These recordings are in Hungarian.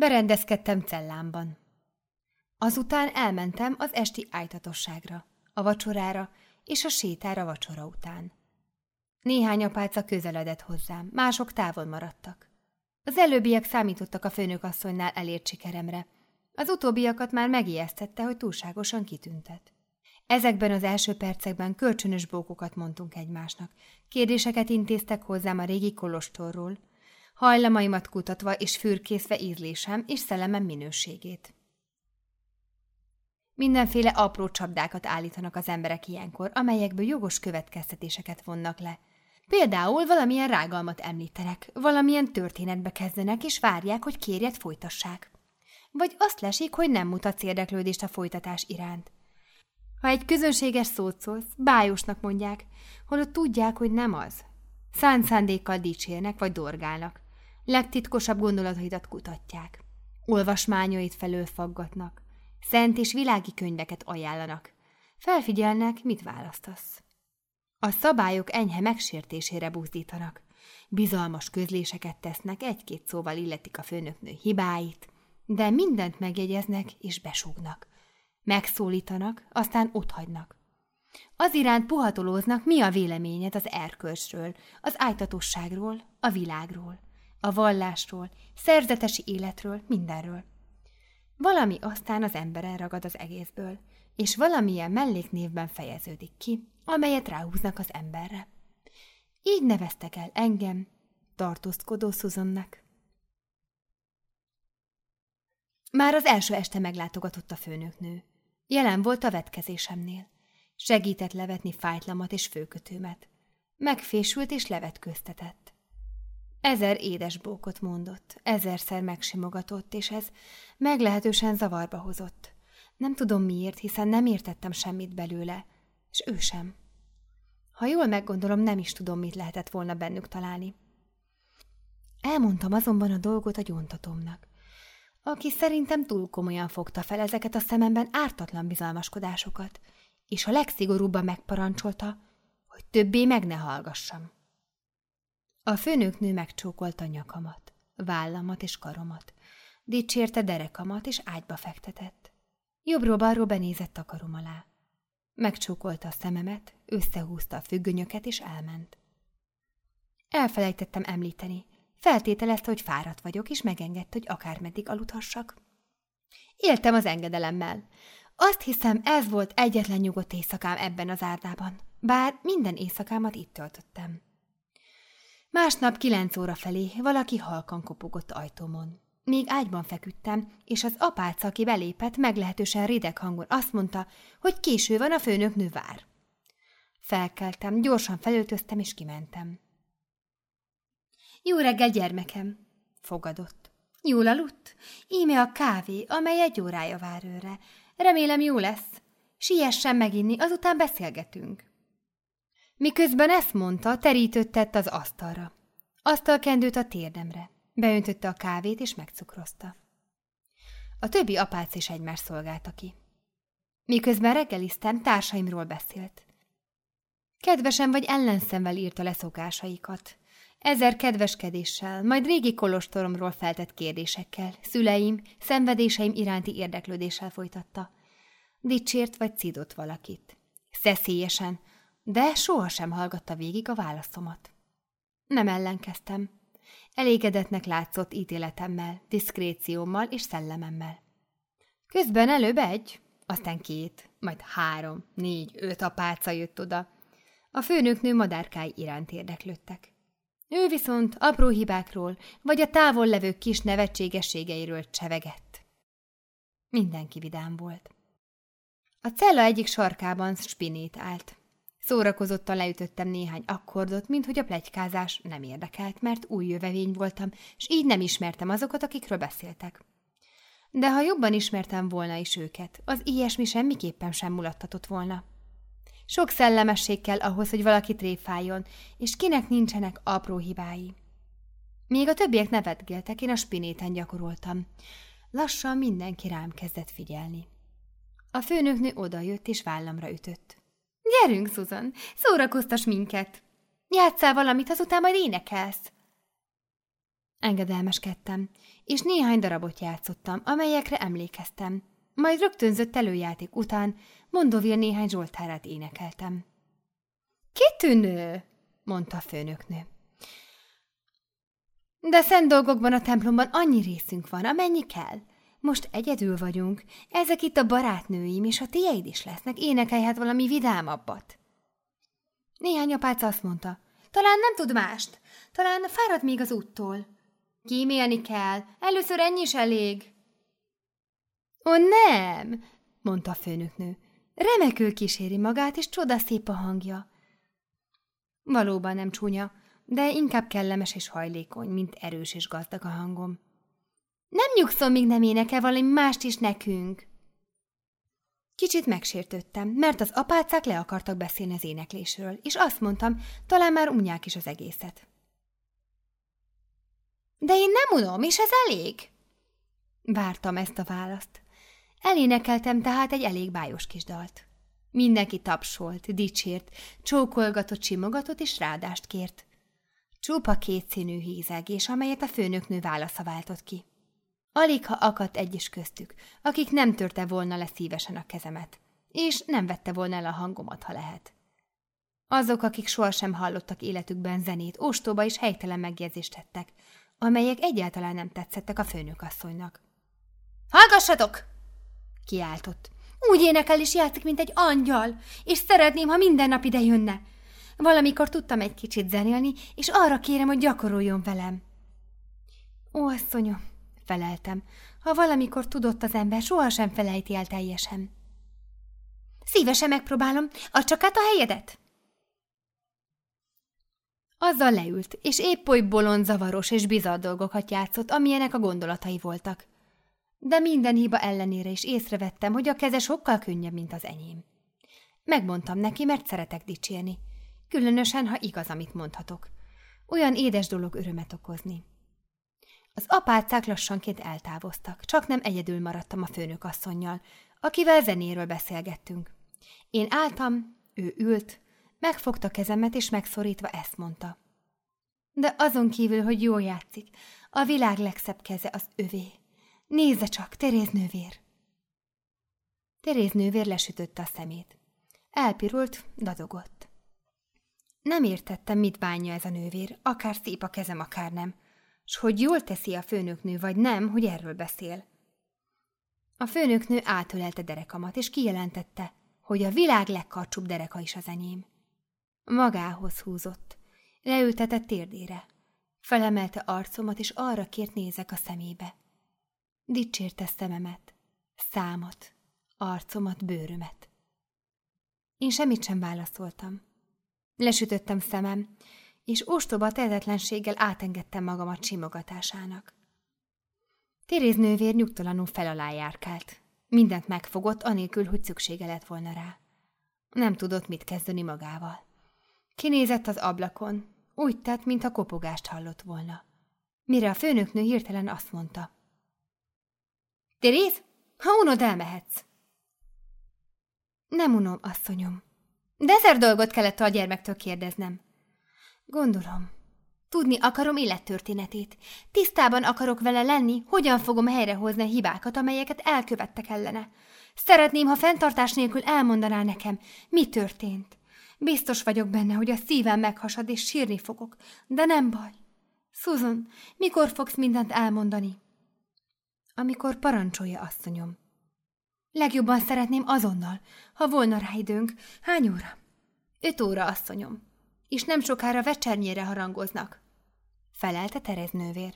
Berendezkedtem cellámban. Azután elmentem az esti ájtatosságra, a vacsorára és a sétára vacsora után. Néhány apáca közeledett hozzám, mások távol maradtak. Az előbbiek számítottak a főnökasszonynál elért sikeremre, az utóbbiakat már megijesztette, hogy túlságosan kitüntet. Ezekben az első percekben kölcsönös bókokat mondtunk egymásnak, kérdéseket intéztek hozzám a régi kolostorról, hajlamaimat kutatva és fürkészve ízlésem és szellemem minőségét. Mindenféle apró csapdákat állítanak az emberek ilyenkor, amelyekből jogos következtetéseket vonnak le. Például valamilyen rágalmat említenek, valamilyen történetbe kezdenek, és várják, hogy kérjet folytassák. Vagy azt lesik, hogy nem mutatsz érdeklődést a folytatás iránt. Ha egy közönséges szót szólsz, bájosnak mondják, holott tudják, hogy nem az. Szánt szándékkal dicsérnek vagy dorgálnak. Legtitkosabb gondolataidat kutatják. Olvasmányait felől faggatnak. Szent és világi könyveket ajánlanak. Felfigyelnek, mit választasz. A szabályok enyhe megsértésére buzdítanak. Bizalmas közléseket tesznek, egy-két szóval illetik a főnöknő hibáit, de mindent megjegyeznek és besúgnak. Megszólítanak, aztán otthagynak. Az iránt puhatolóznak, mi a véleményed az erkölcsről, az ájtatosságról, a világról, a vallásról, szerzetesi életről, mindenről. Valami aztán az emberen ragad az egészből, és valamilyen melléknévben fejeződik ki, amelyet ráhúznak az emberre. Így neveztek el engem, tartózkodó Szuzonnak. Már az első este meglátogatott a főnöknő. Jelen volt a vetkezésemnél. Segített levetni fájtlamat és főkötőmet. Megfésült és levetköztetett. Ezer édes bókot mondott, ezerszer megsimogatott, és ez meglehetősen zavarba hozott. Nem tudom miért, hiszen nem értettem semmit belőle, és ő sem. Ha jól meggondolom, nem is tudom, mit lehetett volna bennük találni. Elmondtam azonban a dolgot a gyóntatomnak, aki szerintem túl komolyan fogta fel ezeket a szememben ártatlan bizalmaskodásokat, és a legszigorúbban megparancsolta, hogy többé meg ne hallgassam. A főnöknő megcsókolta nyakamat, vállamat és karomat, dicsérte derekamat és ágyba fektetett. Jobbról-balról benézett a karom alá. Megcsókolta a szememet, összehúzta a függönyöket és elment. Elfelejtettem említeni. Feltételezte, hogy fáradt vagyok, és megengedte, hogy akármeddig aludhassak. Éltem az engedelemmel. Azt hiszem, ez volt egyetlen nyugodt éjszakám ebben az árdában, bár minden éjszakámat itt töltöttem. Másnap kilenc óra felé valaki halkan kopogott ajtómon. Még ágyban feküdtem, és az apáca, aki belépett, meglehetősen rideg hangon azt mondta, hogy késő van, a főnöknő vár. Felkeltem, gyorsan felöltöztem, és kimentem. Jó reggel, gyermekem! fogadott. Jól aludt? Íme a kávé, amely egy órája vár őre. Remélem jó lesz. Siessen meginni, azután beszélgetünk. Miközben ezt mondta, terítőt tett az asztalra. Asztalkendőt a térdemre. Beöntötte a kávét, és megcukrozta. A többi apác is egymást szolgálta ki. Miközben reggeliztem, társaimról beszélt. Kedvesen vagy ellenszemvel írta leszokásaikat. Ezer kedveskedéssel, majd régi kolostoromról feltett kérdésekkel, szüleim, szenvedéseim iránti érdeklődéssel folytatta. Dicsért vagy cidott valakit. Szeszélyesen, de sohasem hallgatta végig a válaszomat. Nem ellenkeztem. Elégedetnek látszott ítéletemmel, diszkréciómmal és szellememmel. Közben előbb egy, aztán két, majd három, négy, öt apáca jött oda. A főnöknő madárkái iránt érdeklődtek. Ő viszont apró hibákról, vagy a távol levő kis nevetségességeiről csevegett. Mindenki vidám volt. A cella egyik sarkában spinét állt. Szórakozottan leütöttem néhány akkordot, mint hogy a plegykázás nem érdekelt, mert új jövevény voltam, és így nem ismertem azokat, akikről beszéltek. De ha jobban ismertem volna is őket, az ilyesmi semmiképpen sem mulattatott volna. Sok szellemesség kell ahhoz, hogy valaki tréfáljon, és kinek nincsenek apró hibái. Még a többiek nevetgéltek, én a spinéten gyakoroltam. Lassan mindenki rám kezdett figyelni. A főnöknő odajött és vállamra ütött. Gyerünk, Susan, szórakoztas minket. Játszál valamit, azután majd énekelsz. Engedelmeskedtem, és néhány darabot játszottam, amelyekre emlékeztem. Majd rögtönzött előjáték után Mondovil néhány zsoltárát énekeltem. Kitűnő, mondta a főnöknő. De szent dolgokban a templomban annyi részünk van, amennyi kell. Most egyedül vagyunk. Ezek itt a barátnőim, és a tieid is lesznek. Énekelj hát valami vidámabbat. Néhány apác azt mondta. Talán nem tud mást. Talán fárad még az úttól. Kímélni kell. Először ennyi is elég. Ó, nem, mondta a főnöknő. Remekül kíséri magát, és csodaszép a hangja. Valóban nem csúnya, de inkább kellemes és hajlékony, mint erős és gazdag a hangom. Nem nyugszom, míg nem énekel valami mást is nekünk. Kicsit megsértődtem, mert az apácák le akartak beszélni az éneklésről, és azt mondtam, talán már unják is az egészet. De én nem unom, és ez elég? Vártam ezt a választ. Elénekeltem tehát egy elég bájos kis dalt. Mindenki tapsolt, dicsért, csókolgatott, simogatott és rádást kért. Csupa kétszínű hízegés, amelyet a főnöknő válasza váltott ki. Alig, ha akadt egy is köztük, akik nem törte volna le szívesen a kezemet, és nem vette volna el a hangomat, ha lehet. Azok, akik sohasem hallottak életükben zenét, ostoba és helytelen megjegyzést tettek, amelyek egyáltalán nem tetszettek a főnökasszonynak. – Hallgassatok! – kiáltott. – Úgy énekel és játszik, mint egy angyal, és szeretném, ha minden nap ide jönne. Valamikor tudtam egy kicsit zenélni, és arra kérem, hogy gyakoroljon velem. – Ó, asszonyom! – feleltem. Ha valamikor tudott az ember, sohasem felejti el teljesen. – Szívesen megpróbálom, add csak át a helyedet! – azzal leült, és épp oly bolond, zavaros és bizarr dolgokat játszott, amilyenek a gondolatai voltak. De minden hiba ellenére is észrevettem, hogy a keze sokkal könnyebb, mint az enyém. Megmondtam neki, mert szeretek dicsérni. Különösen, ha igaz, amit mondhatok. Olyan édes dolog örömet okozni. Az apácák lassanként eltávoztak, csak nem egyedül maradtam a főnök asszonynal, akivel zenéről beszélgettünk. Én álltam, ő ült, Megfogta kezemet, és megszorítva ezt mondta. De azon kívül, hogy jól játszik, a világ legszebb keze az övé. Nézze csak, Teréz nővér! Teréz nővér lesütötte a szemét. Elpirult, dadogott. Nem értettem, mit bánja ez a nővér, akár szép a kezem, akár nem, s hogy jól teszi a főnöknő, vagy nem, hogy erről beszél. A főnöknő átölelte derekamat, és kijelentette, hogy a világ legkarcsúbb dereka is az enyém. Magához húzott. Leültetett térdére. Felemelte arcomat, és arra kért nézek a szemébe. Dicsérte szememet, számat, arcomat, bőrömet. Én semmit sem válaszoltam. Lesütöttem szemem, és ostoba tehetetlenséggel átengedtem magamat simogatásának. Téréz nővér nyugtalanul fel alá járkált. Mindent megfogott, anélkül, hogy szüksége lett volna rá. Nem tudott mit kezdeni magával. Kinézett az ablakon, úgy tett, mintha kopogást hallott volna. Mire a főnöknő hirtelen azt mondta. Teréz, ha unod, elmehetsz. Nem unom, asszonyom. De ezer dolgot kellett a gyermektől kérdeznem. Gondolom. Tudni akarom élettörténetét. Tisztában akarok vele lenni, hogyan fogom helyrehozni a hibákat, amelyeket elkövettek ellene. Szeretném, ha fenntartás nélkül elmondaná nekem, mi történt. Biztos vagyok benne, hogy a szívem meghasad, és sírni fogok. De nem baj. Susan, mikor fogsz mindent elmondani? Amikor parancsolja, asszonyom. Legjobban szeretném azonnal, ha volna rá időnk. Hány óra? Öt óra, asszonyom. És nem sokára vecsernyére harangoznak. Felelte Terez nővér.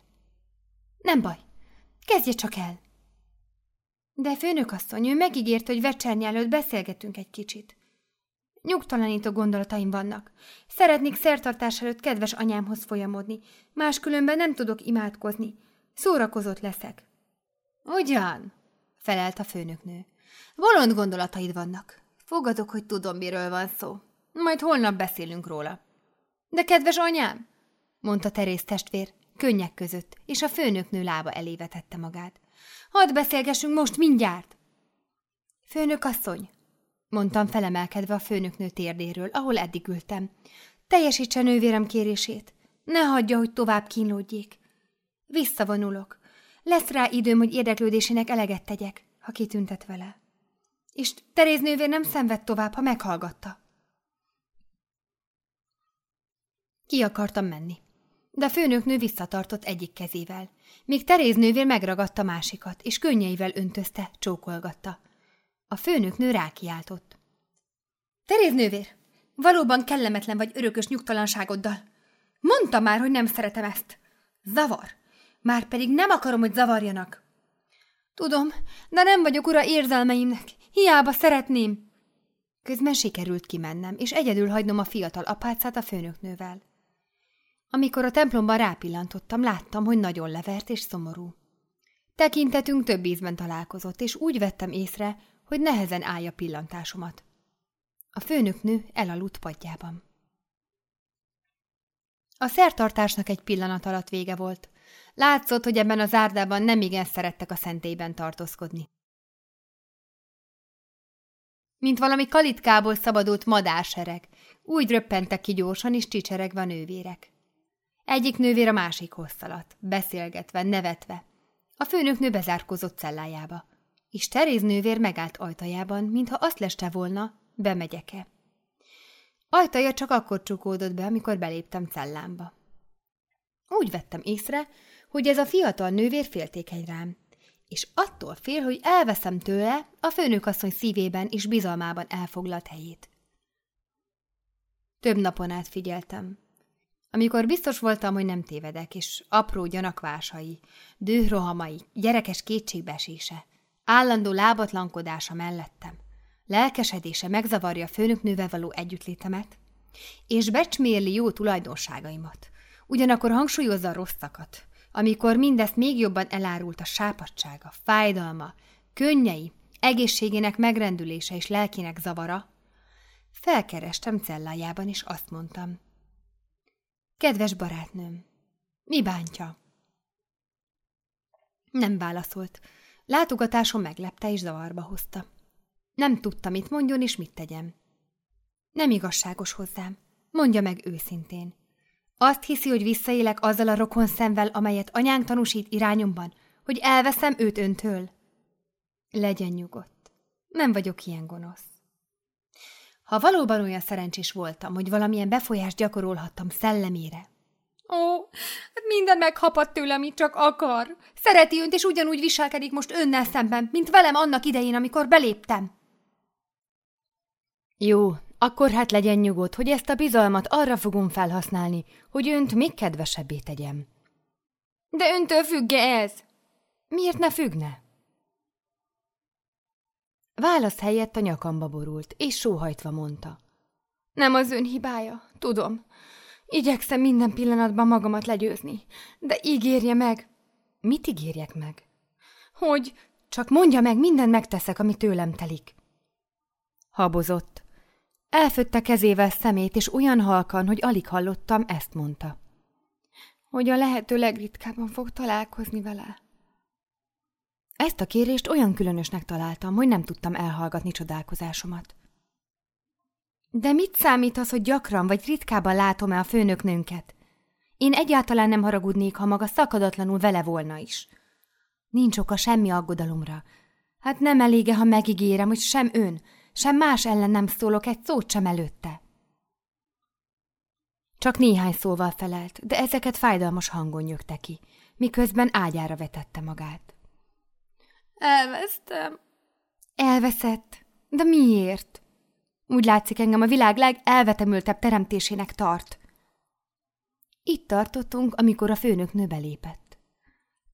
Nem baj. Kezdje csak el. De főnök asszony, ő megígért, hogy vecserny előtt beszélgetünk egy kicsit. Nyugtalanító gondolataim vannak. Szeretnék szertartás előtt kedves anyámhoz folyamodni, máskülönben nem tudok imádkozni. Szórakozott leszek. Ugyan, felelt a főnöknő. Bolond gondolataid vannak. Fogadok, hogy tudom, miről van szó. Majd holnap beszélünk róla. De kedves anyám, mondta Terész testvér, könnyek között, és a főnöknő lába elé vetette magát. Hadd beszélgessünk most mindjárt! Főnök asszony, mondtam felemelkedve a főnöknő térdéről, ahol eddig ültem. Teljesítse nővérem kérését. Ne hagyja, hogy tovább kínlódjék. Visszavonulok. Lesz rá időm, hogy érdeklődésének eleget tegyek, ha kitüntet vele. És Teréz nővér nem szenved tovább, ha meghallgatta. Ki akartam menni. De főnöknő visszatartott egyik kezével, míg Teréz nővér megragadta másikat, és könnyeivel öntözte, csókolgatta. A főnöknő rákiáltott. Teréz nővér, valóban kellemetlen vagy örökös nyugtalanságoddal. Mondta már, hogy nem szeretem ezt. Zavar. Már pedig nem akarom, hogy zavarjanak. Tudom, de nem vagyok ura érzelmeimnek. Hiába szeretném. Közben sikerült kimennem, és egyedül hagynom a fiatal apácát a főnöknővel. Amikor a templomban rápillantottam, láttam, hogy nagyon levert és szomorú. Tekintetünk több ízben találkozott, és úgy vettem észre, hogy nehezen állja pillantásomat. A főnöknő elaludt padjában. A szertartásnak egy pillanat alatt vége volt. Látszott, hogy ebben az árdában nem igen szerettek a szentélyben tartózkodni. Mint valami kalitkából szabadult madársereg, úgy röppentek ki gyorsan és csicseregve a nővérek. Egyik nővér a másikhoz szaladt, beszélgetve, nevetve. A főnöknő bezárkozott cellájába, és Teréz nővér megállt ajtajában, mintha azt leste volna, bemegyek-e. Ajtaja csak akkor csukódott be, amikor beléptem cellámba. Úgy vettem észre, hogy ez a fiatal nővér féltékeny rám, és attól fél, hogy elveszem tőle a főnökasszony szívében és bizalmában elfoglalt helyét. Több napon át figyeltem, amikor biztos voltam, hogy nem tévedek, és apró gyanakvásai, dőrohamai, gyerekes kétségbeesése, állandó lábatlankodása mellettem, lelkesedése megzavarja főnöknővel való együttlétemet, és becsmérli jó tulajdonságaimat, ugyanakkor hangsúlyozza a rosszakat, amikor mindezt még jobban elárult a sápadsága, fájdalma, könnyei, egészségének megrendülése és lelkinek zavara, felkerestem cellájában, és azt mondtam – Kedves barátnőm, mi bántja? Nem válaszolt. Látogatásom meglepte és zavarba hozta. Nem tudta, mit mondjon és mit tegyem. Nem igazságos hozzám. Mondja meg őszintén. Azt hiszi, hogy visszaélek azzal a rokon szemvel, amelyet anyánk tanúsít irányomban, hogy elveszem őt öntől? Legyen nyugodt. Nem vagyok ilyen gonosz. Ha valóban olyan szerencsés voltam, hogy valamilyen befolyást gyakorolhattam szellemére. Ó, minden meghapadt tőle, amit csak akar. Szereti önt, és ugyanúgy viselkedik most önnel szemben, mint velem annak idején, amikor beléptem. Jó, akkor hát legyen nyugodt, hogy ezt a bizalmat arra fogom felhasználni, hogy önt még kedvesebbé tegyem. De öntől függe ez? Miért ne függne? Válasz helyett a nyakamba borult, és sóhajtva mondta. Nem az ön hibája, tudom. Igyekszem minden pillanatban magamat legyőzni, de ígérje meg. Mit ígérjek meg? Hogy csak mondja meg, mindent megteszek, ami tőlem telik. Habozott. Elfötte kezével szemét, és olyan halkan, hogy alig hallottam, ezt mondta. Hogy a lehető legritkábban fog találkozni vele. Ezt a kérést olyan különösnek találtam, hogy nem tudtam elhallgatni csodálkozásomat. De mit számít az, hogy gyakran vagy ritkában látom-e a főnöknőnket? Én egyáltalán nem haragudnék, ha maga szakadatlanul vele volna is. Nincs oka semmi aggodalomra. Hát nem elége, ha megígérem, hogy sem ön, sem más ellen nem szólok egy szót sem előtte. Csak néhány szóval felelt, de ezeket fájdalmas hangon nyögte ki, miközben ágyára vetette magát. Elvesztem. Elveszett? De miért? Úgy látszik engem a világ legelvetemültebb teremtésének tart. Itt tartottunk, amikor a főnök belépett.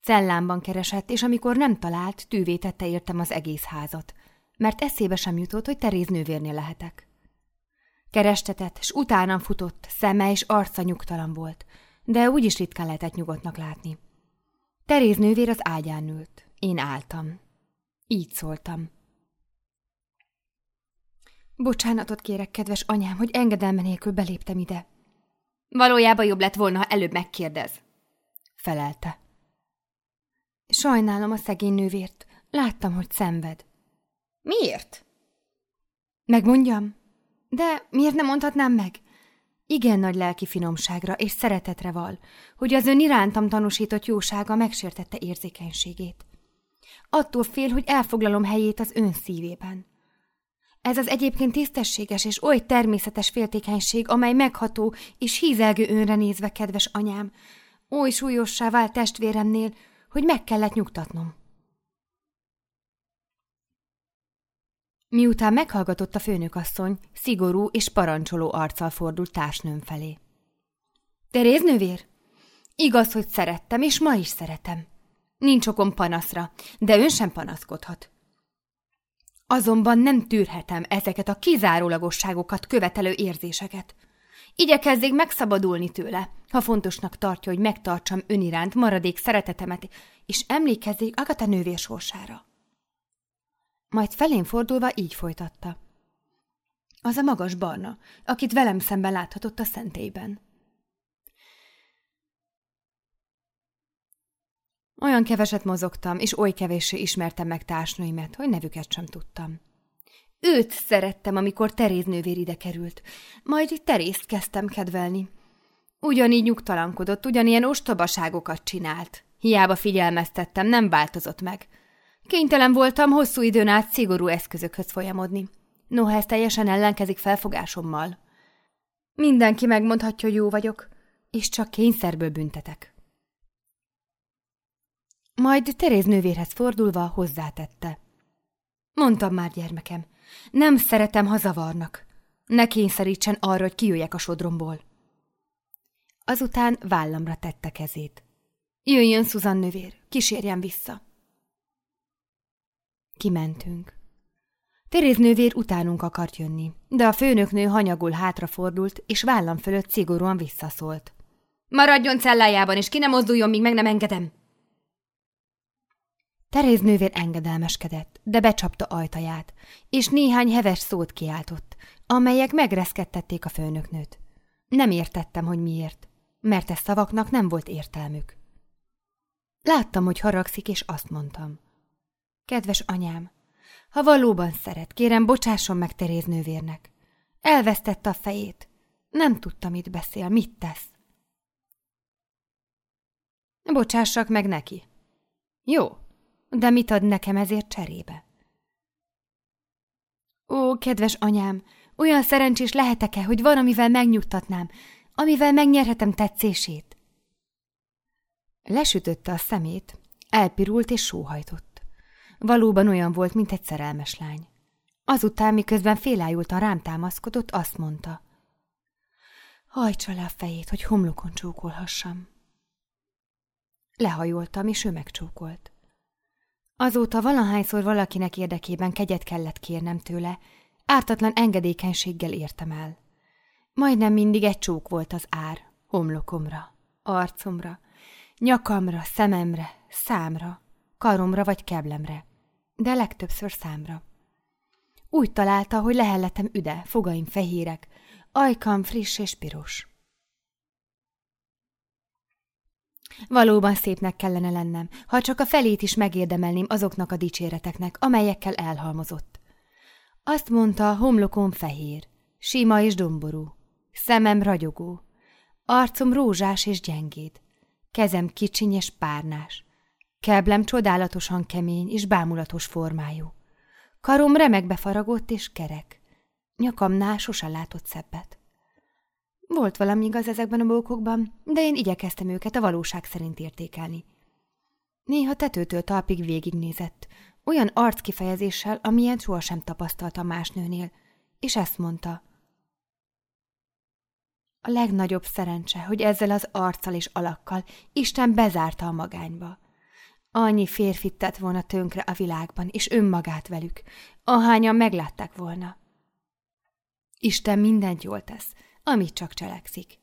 Cellámban keresett, és amikor nem talált, tűvé tette értem az egész házat, mert eszébe sem jutott, hogy Teréz nővérnél lehetek. Kerestetett, s utánam futott, szeme és arca nyugtalan volt, de úgyis ritkán lehetett nyugodtnak látni. Teréz nővér az ágyán ült. Én álltam. Így szóltam. Bocsánatot kérek, kedves anyám, hogy engedelme nélkül beléptem ide. Valójában jobb lett volna, ha előbb megkérdez. Felelte. Sajnálom a szegény nővért. Láttam, hogy szenved. Miért? Megmondjam? De miért nem mondhatnám meg? Igen nagy lelki finomságra és szeretetre val, hogy az ön irántam tanúsított jósága megsértette érzékenységét. Attól fél, hogy elfoglalom helyét az ön szívében. Ez az egyébként tisztességes és oly természetes féltékenység, amely megható és hízelgő önre nézve, kedves anyám, oly súlyossá vált testvéremnél, hogy meg kellett nyugtatnom. Miután meghallgatott a főnökasszony, szigorú és parancsoló arccal fordult társnőm felé. Teréz nővér? Igaz, hogy szerettem, és ma is szeretem. Nincs okom panaszra, de ön sem panaszkodhat. Azonban nem tűrhetem ezeket a kizárólagosságokat követelő érzéseket. Igyekezzék megszabadulni tőle, ha fontosnak tartja, hogy megtartsam ön iránt maradék szeretetemet, és emlékezzék Agatha nővér sorsára. Majd felén fordulva így folytatta. Az a magas barna, akit velem szemben láthatott a szentélyben. Olyan keveset mozogtam, és oly kevéssé ismertem meg társnőimet, hogy nevüket sem tudtam. Őt szerettem, amikor Teréz nővér ide került. Majd Terézt kezdtem kedvelni. Ugyanígy nyugtalankodott, ugyanilyen ostobaságokat csinált. Hiába figyelmeztettem, nem változott meg. Kénytelen voltam hosszú időn át szigorú eszközökhöz folyamodni. Noha ez teljesen ellenkezik felfogásommal. Mindenki megmondhatja, hogy jó vagyok, és csak kényszerből büntetek. Majd Teréz nővérhez fordulva hozzátette. Mondtam már, gyermekem, nem szeretem, ha zavarnak. Ne kényszerítsen arra, hogy kijöjjek a sodromból. Azután vállamra tette kezét. Jöjjön, Szuzan nővér, kísérjen vissza. Kimentünk. Teréz nővér utánunk akart jönni, de a főnöknő hanyagul hátrafordult, és vállam fölött szigorúan visszaszólt. Maradjon cellájában, és ki nem mozduljon, míg meg nem engedem! Teréz nővér engedelmeskedett, de becsapta ajtaját, és néhány heves szót kiáltott, amelyek megreszkedtették a főnöknőt. Nem értettem, hogy miért, mert ez szavaknak nem volt értelmük. Láttam, hogy haragszik, és azt mondtam. Kedves anyám, ha valóban szeret, kérem, bocsásson meg Teréz nővérnek. Elvesztette a fejét. Nem tudta, mit beszél, mit tesz. Bocsássak meg neki. Jó, de mit ad nekem ezért cserébe? Ó, kedves anyám, olyan szerencsés lehetek-e, hogy van, amivel megnyugtatnám, amivel megnyerhetem tetszését? Lesütötte a szemét, elpirult és sóhajtott. Valóban olyan volt, mint egy szerelmes lány. Azután, miközben félájultan rám támaszkodott, azt mondta. Hajtsa le a fejét, hogy homlokon csókolhassam. Lehajoltam, és ő megcsókolt. Azóta valahányszor valakinek érdekében kegyet kellett kérnem tőle, ártatlan engedékenységgel értem el. Majdnem mindig egy csók volt az ár, homlokomra, arcomra, nyakamra, szememre, számra, karomra vagy keblemre, de legtöbbször számra. Úgy találta, hogy lehelletem üde, fogaim fehérek, ajkam friss és piros. Valóban szépnek kellene lennem, ha csak a felét is megérdemelném azoknak a dicséreteknek, amelyekkel elhalmozott. Azt mondta, homlokom fehér, sima és domború, szemem ragyogó, arcom rózsás és gyengéd, kezem kicsiny és párnás, keblem csodálatosan kemény és bámulatos formájú, karom remekbe faragott és kerek, nyakamnál sosem látott szebbet. Volt valami igaz ezekben a bókokban, de én igyekeztem őket a valóság szerint értékelni. Néha tetőtől talpig végignézett, olyan arckifejezéssel, amilyen sohasem tapasztaltam más nőnél, és ezt mondta. A legnagyobb szerencse, hogy ezzel az arccal és alakkal Isten bezárta a magányba. Annyi férfit tett volna tönkre a világban, és önmagát velük, ahányan meglátták volna. Isten mindent jól tesz, amit csak cselekszik.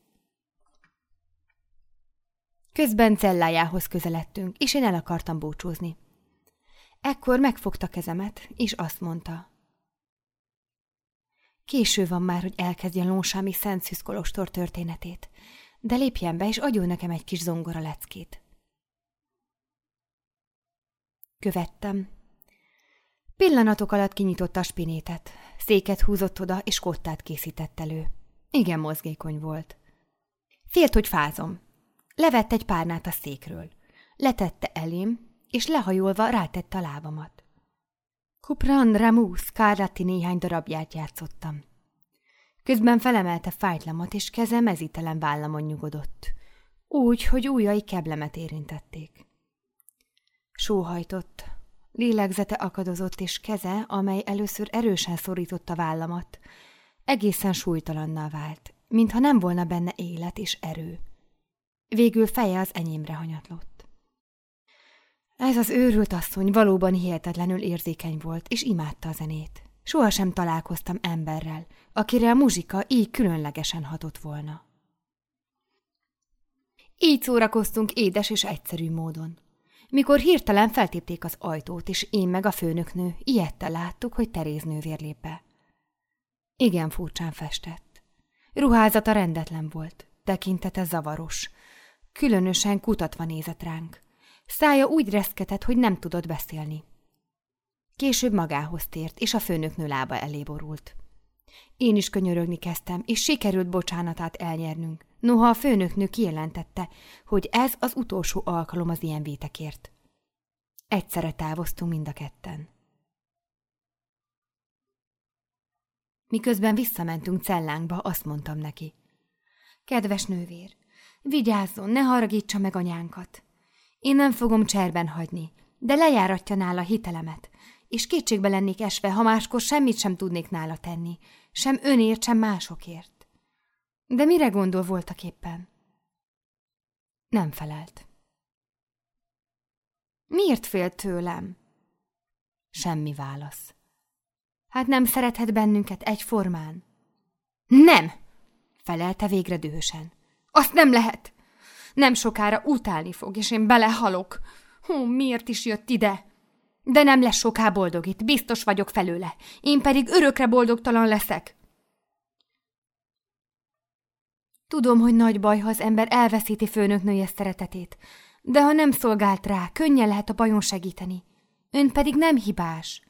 Közben cellájához közeledtünk, és én el akartam búcsúzni. Ekkor megfogta kezemet, és azt mondta. Késő van már, hogy elkezdjen Lósámi Szent Szűz Kolostor történetét, de lépjen be, és adjon nekem egy kis zongora leckét. Követtem. Pillanatok alatt kinyitotta a spinétet, széket húzott oda, és kottát készített elő. Igen mozgékony volt. Félt, hogy fázom. Levett egy párnát a székről. Letette elém, és lehajolva rátette a lábamat. Kupran Ramus Kárlati néhány darabját játszottam. Közben felemelte fájtlamat, és keze mezítelen vállamon nyugodott. Úgy, hogy újai keblemet érintették. Sóhajtott. Lélegzete akadozott, és keze, amely először erősen szorította vállamat, egészen súlytalanná vált, mintha nem volna benne élet és erő. Végül feje az enyémre hanyatlott. Ez az őrült asszony valóban hihetetlenül érzékeny volt, és imádta a zenét. Sohasem találkoztam emberrel, akire a muzsika így különlegesen hatott volna. Így szórakoztunk édes és egyszerű módon. Mikor hirtelen feltépték az ajtót, és én meg a főnöknő ilyette láttuk, hogy Teréz nővér lép be. Igen furcsán festett. Ruházata rendetlen volt, tekintete zavaros. Különösen kutatva nézett ránk. Szája úgy reszketett, hogy nem tudott beszélni. Később magához tért, és a főnöknő lába elé borult. Én is könyörögni kezdtem, és sikerült bocsánatát elnyernünk. Noha a főnöknő kijelentette, hogy ez az utolsó alkalom az ilyen vétekért. Egyszerre távoztunk mind a ketten. Miközben visszamentünk cellánkba, azt mondtam neki. Kedves nővér, vigyázzon, ne haragítsa meg anyánkat. Én nem fogom cserben hagyni, de lejáratja nála hitelemet, és kétségbe lennék esve, ha máskor semmit sem tudnék nála tenni, sem önért, sem másokért. De mire gondol voltak éppen? Nem felelt. Miért fél tőlem? Semmi válasz. Hát nem szerethet bennünket egyformán? Nem! felelte végre dühösen. Azt nem lehet! Nem sokára utálni fog, és én belehalok. Hú, miért is jött ide? De nem lesz soká boldog itt, biztos vagyok felőle. Én pedig örökre boldogtalan leszek. Tudom, hogy nagy baj, ha az ember elveszíti főnöknője szeretetét, de ha nem szolgált rá, könnyen lehet a bajon segíteni. Ön pedig nem hibás.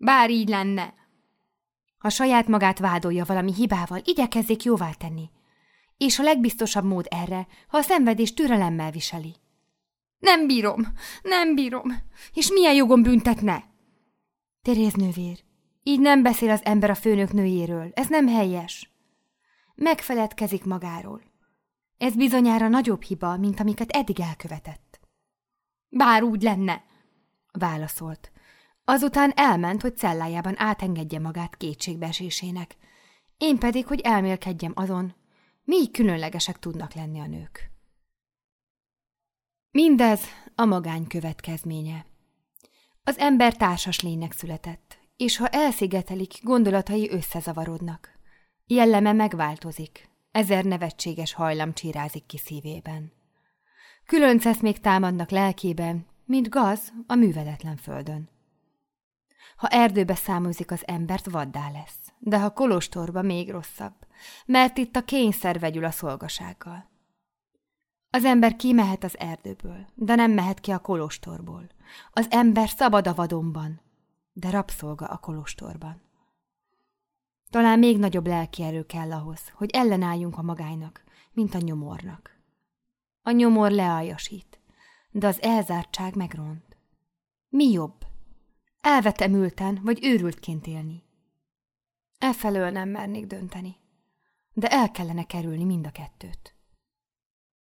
Bár így lenne. Ha saját magát vádolja valami hibával, igyekezzék jóvá tenni. És a legbiztosabb mód erre, ha a szenvedés türelemmel viseli. Nem bírom, nem bírom. És milyen jogom büntetne? Teréz nővér, így nem beszél az ember a főnök nőjéről. Ez nem helyes. Megfeledkezik magáról. Ez bizonyára nagyobb hiba, mint amiket eddig elkövetett. Bár úgy lenne, válaszolt. Azután elment, hogy cellájában átengedje magát kétségbeesésének. Én pedig, hogy elmélkedjem azon, mi különlegesek tudnak lenni a nők. Mindez a magány következménye. Az ember társas lénynek született, és ha elszigetelik, gondolatai összezavarodnak. Jelleme megváltozik, ezer nevetséges hajlam csirázik ki szívében. Külön még támadnak lelkében, mint gaz a műveletlen földön. Ha erdőbe számozik az embert, vaddá lesz, de ha kolostorba még rosszabb, mert itt a kényszer vegyül a szolgasággal. Az ember kimehet az erdőből, de nem mehet ki a kolostorból. Az ember szabad a vadonban, de rabszolga a kolostorban. Talán még nagyobb lelki erő kell ahhoz, hogy ellenálljunk a magánynak, mint a nyomornak. A nyomor lealjasít, de az elzártság megront. Mi jobb? Elvetemülten vagy őrültként élni? Efelől nem mernék dönteni, de el kellene kerülni mind a kettőt.